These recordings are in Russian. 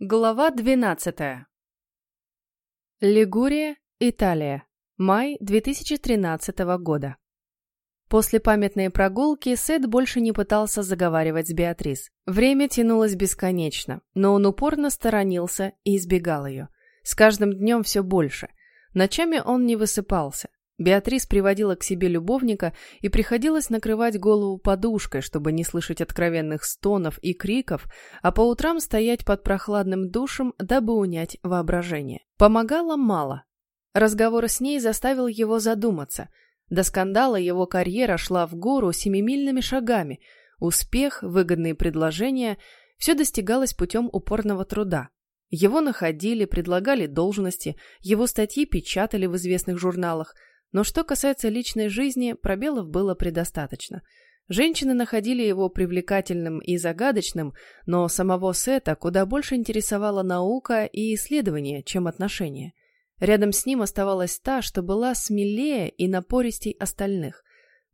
Глава 12. Лигурия, Италия. Май 2013 года. После памятной прогулки Сет больше не пытался заговаривать с Беатрис. Время тянулось бесконечно, но он упорно сторонился и избегал ее. С каждым днем все больше. Ночами он не высыпался. Беатрис приводила к себе любовника и приходилось накрывать голову подушкой, чтобы не слышать откровенных стонов и криков, а по утрам стоять под прохладным душем, дабы унять воображение. Помогало мало. Разговор с ней заставил его задуматься. До скандала его карьера шла в гору семимильными шагами. Успех, выгодные предложения – все достигалось путем упорного труда. Его находили, предлагали должности, его статьи печатали в известных журналах – но что касается личной жизни, пробелов было предостаточно. Женщины находили его привлекательным и загадочным, но самого Сета куда больше интересовала наука и исследования, чем отношения. Рядом с ним оставалась та, что была смелее и напористей остальных.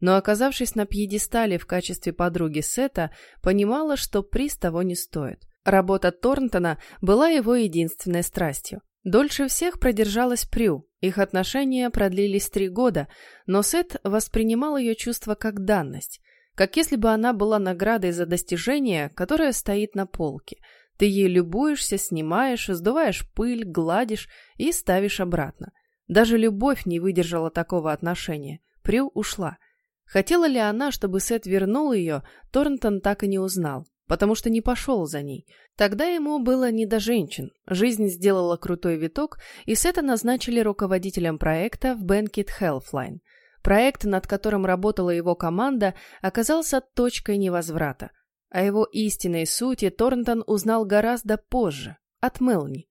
Но, оказавшись на пьедестале в качестве подруги Сета, понимала, что приз того не стоит. Работа Торнтона была его единственной страстью. Дольше всех продержалась Прю. Их отношения продлились три года, но Сет воспринимал ее чувство как данность, как если бы она была наградой за достижение, которое стоит на полке. Ты ей любуешься, снимаешь, сдуваешь пыль, гладишь и ставишь обратно. Даже любовь не выдержала такого отношения. Прю ушла. Хотела ли она, чтобы Сет вернул ее, Торнтон так и не узнал потому что не пошел за ней. Тогда ему было не до женщин. Жизнь сделала крутой виток, и Сета назначили руководителем проекта в Бенкет Healthline. Проект, над которым работала его команда, оказался точкой невозврата. О его истинной сути Торнтон узнал гораздо позже, от Мелни.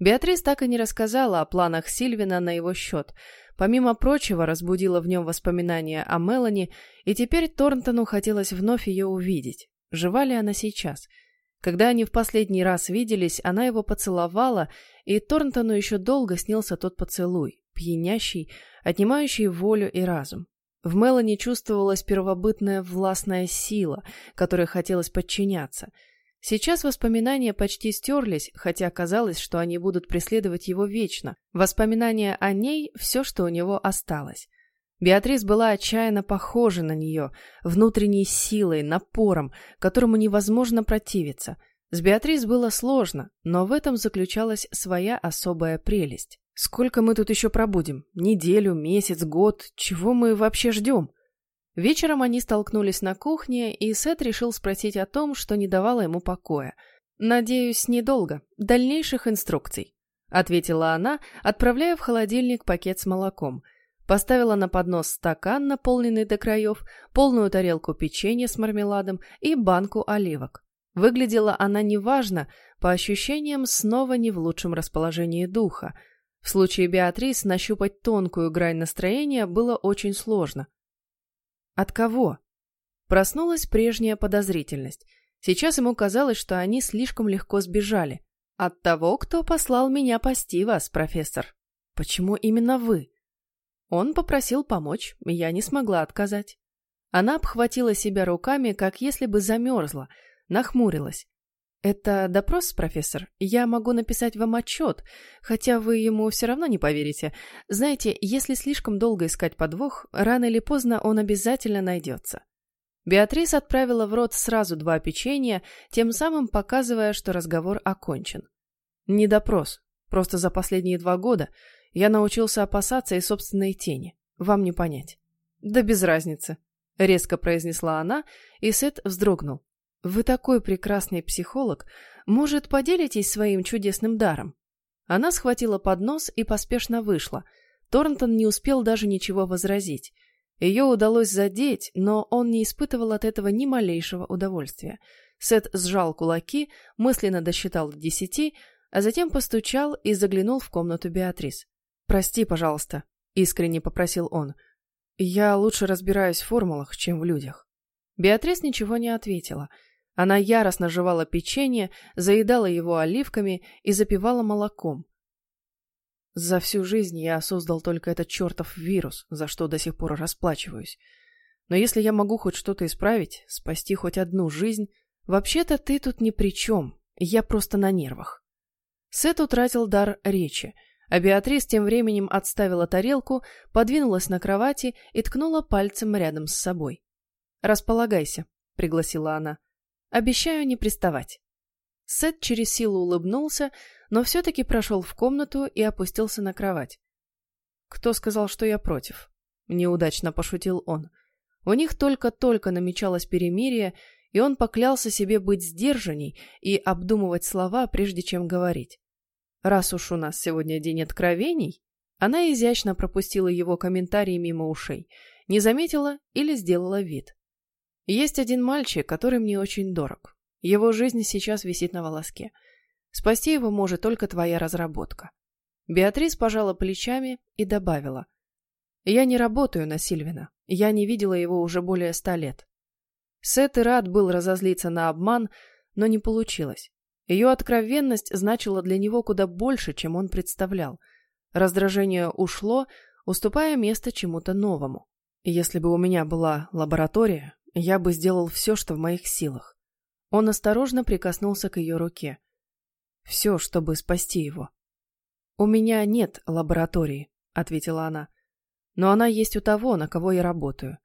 Беатрис так и не рассказала о планах Сильвина на его счет. Помимо прочего, разбудила в нем воспоминания о Мелани, и теперь Торнтону хотелось вновь ее увидеть. Жива ли она сейчас? Когда они в последний раз виделись, она его поцеловала, и Торнтону еще долго снился тот поцелуй, пьянящий, отнимающий волю и разум. В Мелани чувствовалась первобытная властная сила, которой хотелось подчиняться. Сейчас воспоминания почти стерлись, хотя казалось, что они будут преследовать его вечно. Воспоминания о ней – все, что у него осталось. Беатрис была отчаянно похожа на нее, внутренней силой, напором, которому невозможно противиться. С Беатрис было сложно, но в этом заключалась своя особая прелесть. Сколько мы тут еще пробудем? Неделю, месяц, год? Чего мы вообще ждем? Вечером они столкнулись на кухне, и Сет решил спросить о том, что не давало ему покоя. «Надеюсь, недолго. Дальнейших инструкций», — ответила она, отправляя в холодильник пакет с молоком — Поставила на поднос стакан, наполненный до краев, полную тарелку печенья с мармеладом и банку оливок. Выглядела она неважно, по ощущениям снова не в лучшем расположении духа. В случае Беатрис нащупать тонкую грань настроения было очень сложно. От кого? Проснулась прежняя подозрительность. Сейчас ему казалось, что они слишком легко сбежали. От того, кто послал меня пасти вас, профессор. Почему именно вы? Он попросил помочь, и я не смогла отказать. Она обхватила себя руками, как если бы замерзла, нахмурилась. «Это допрос, профессор? Я могу написать вам отчет, хотя вы ему все равно не поверите. Знаете, если слишком долго искать подвох, рано или поздно он обязательно найдется». Беатрис отправила в рот сразу два печенья, тем самым показывая, что разговор окончен. «Не допрос. Просто за последние два года я научился опасаться и собственной тени. Вам не понять. Да без разницы, резко произнесла она, и Сет вздрогнул. Вы такой прекрасный психолог, может, поделитесь своим чудесным даром? Она схватила поднос и поспешно вышла. Торнтон не успел даже ничего возразить. Ее удалось задеть, но он не испытывал от этого ни малейшего удовольствия. Сет сжал кулаки, мысленно досчитал до десяти, а затем постучал и заглянул в комнату Беатрис. «Прости, пожалуйста», — искренне попросил он. «Я лучше разбираюсь в формулах, чем в людях». Беатрис ничего не ответила. Она яростно жевала печенье, заедала его оливками и запивала молоком. За всю жизнь я создал только этот чертов вирус, за что до сих пор расплачиваюсь. Но если я могу хоть что-то исправить, спасти хоть одну жизнь, вообще-то ты тут ни при чем, я просто на нервах. Сет утратил дар речи, а Беатрис тем временем отставила тарелку, подвинулась на кровати и ткнула пальцем рядом с собой. «Располагайся», — пригласила она. «Обещаю не приставать». Сет через силу улыбнулся, но все-таки прошел в комнату и опустился на кровать. «Кто сказал, что я против?» — неудачно пошутил он. У них только-только намечалось перемирие, и он поклялся себе быть сдержанней и обдумывать слова, прежде чем говорить. Раз уж у нас сегодня день откровений, она изящно пропустила его комментарии мимо ушей, не заметила или сделала вид. Есть один мальчик, который мне очень дорог. Его жизнь сейчас висит на волоске. Спасти его может только твоя разработка. Беатрис пожала плечами и добавила. Я не работаю на Сильвина. Я не видела его уже более ста лет. Сет и рад был разозлиться на обман, но не получилось. Ее откровенность значила для него куда больше, чем он представлял. Раздражение ушло, уступая место чему-то новому. Если бы у меня была лаборатория, я бы сделал все, что в моих силах. Он осторожно прикоснулся к ее руке. Все, чтобы спасти его. «У меня нет лаборатории», — ответила она. «Но она есть у того, на кого я работаю.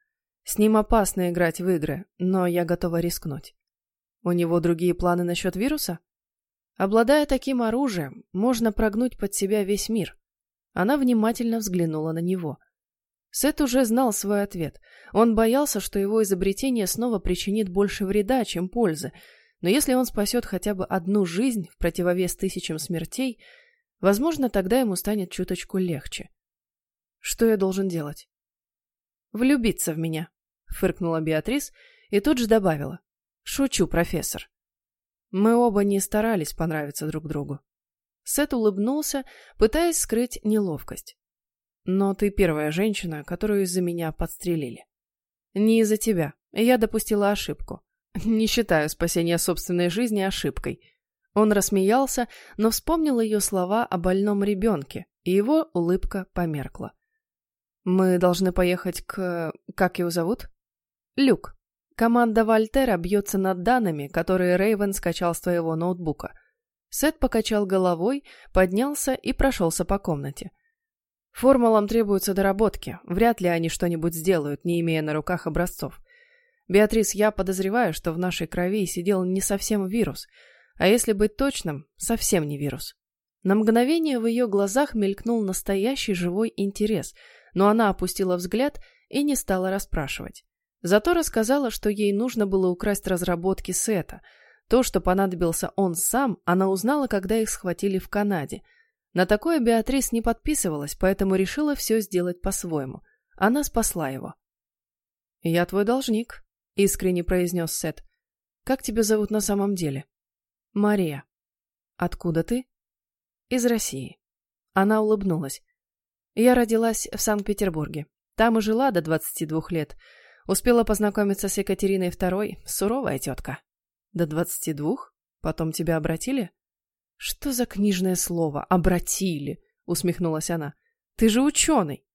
С ним опасно играть в игры, но я готова рискнуть. У него другие планы насчет вируса? Обладая таким оружием, можно прогнуть под себя весь мир. Она внимательно взглянула на него. Сет уже знал свой ответ. Он боялся, что его изобретение снова причинит больше вреда, чем пользы. Но если он спасет хотя бы одну жизнь в противовес тысячам смертей, возможно, тогда ему станет чуточку легче. Что я должен делать? Влюбиться в меня, фыркнула Беатрис и тут же добавила. Шучу, профессор. Мы оба не старались понравиться друг другу. Сет улыбнулся, пытаясь скрыть неловкость. Но ты первая женщина, которую из-за меня подстрелили. Не из-за тебя. Я допустила ошибку. Не считаю спасение собственной жизни ошибкой. Он рассмеялся, но вспомнил ее слова о больном ребенке, и его улыбка померкла. Мы должны поехать к... Как его зовут? Люк. Команда Вольтера бьется над данными, которые Рейвен скачал с твоего ноутбука. Сет покачал головой, поднялся и прошелся по комнате. Формулам требуются доработки. Вряд ли они что-нибудь сделают, не имея на руках образцов. Беатрис, я подозреваю, что в нашей крови сидел не совсем вирус, а если быть точным, совсем не вирус. На мгновение в ее глазах мелькнул настоящий живой интерес, но она опустила взгляд и не стала расспрашивать. Зато рассказала, что ей нужно было украсть разработки Сета. То, что понадобился он сам, она узнала, когда их схватили в Канаде – на такое Беатрис не подписывалась, поэтому решила все сделать по-своему. Она спасла его. «Я твой должник», — искренне произнес Сет. «Как тебя зовут на самом деле?» «Мария». «Откуда ты?» «Из России». Она улыбнулась. «Я родилась в Санкт-Петербурге. Там и жила до 22 лет. Успела познакомиться с Екатериной II, суровая тетка». «До 22? Потом тебя обратили?» «Что за книжное слово? Обратили!» — усмехнулась она. «Ты же ученый!»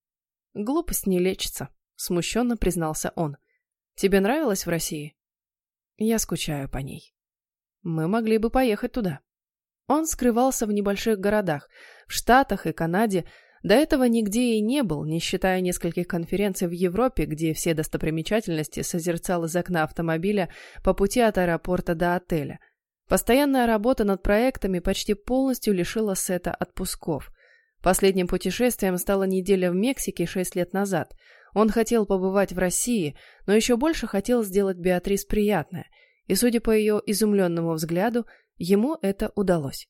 «Глупость не лечится», — смущенно признался он. «Тебе нравилось в России?» «Я скучаю по ней». «Мы могли бы поехать туда». Он скрывался в небольших городах, в Штатах и Канаде, до этого нигде и не был, не считая нескольких конференций в Европе, где все достопримечательности созерцал из окна автомобиля по пути от аэропорта до отеля. Постоянная работа над проектами почти полностью лишила Сета отпусков. Последним путешествием стала неделя в Мексике шесть лет назад. Он хотел побывать в России, но еще больше хотел сделать Беатрис приятное, и, судя по ее изумленному взгляду, ему это удалось.